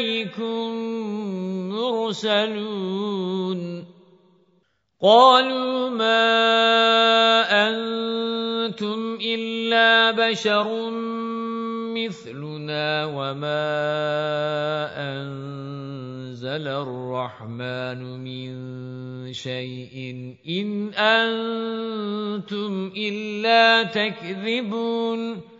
إِلَيْكُمْ مُرْسَلُونَ. قَالُوا مَا أَنْتُمْ إِلَّا بَشَرٌ مِثْلُنَا وَمَا أَنزَلَ الرَّحْمَنُ مِنْ شَيْءٍ. إِنْ أَنْتُمْ إِلَّا تَكْذِبُونَ.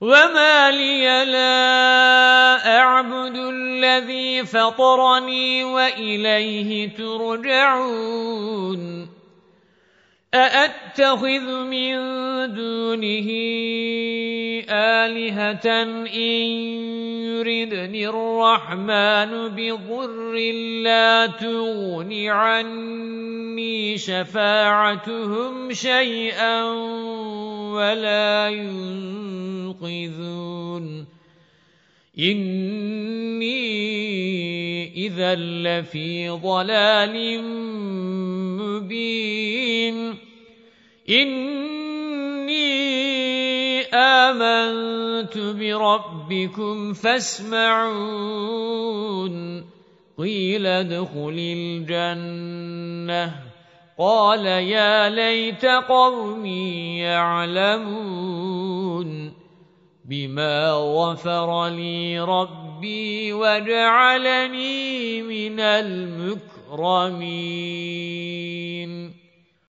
وَمَا لِيَ لَا أَعْبُدُ الَّذِي فَطَرَنِي وَإِلَيْهِ تُرْجَعُونَ أَأَتَّخِذُ مِن دُونِهِ آلِهَةً إِن يُرِدْنِ الرَّحْمَنُ بِضُرٍّ لَّا تُغْنِ عَنِّي شَفَاعَتُهُمْ شَيْئًا وَلَا يُنقِذُونِ إِذًا لَّفِي ضَلَالٍ مُّبِينٍ. إِنِّي آمَنتُ بِرَبِّكُمْ فَاسْمَعُونِ. قِيلَ ادْخُلِ الْجَنَّةَ. قَالَ يَا لَيْتَ قَوْمِي يَعْلَمُونَ. بِمَا غَفَرَ لِي رَبِّي وَجَعَلَنِي مِنَ الْمُكْرَمِينَ.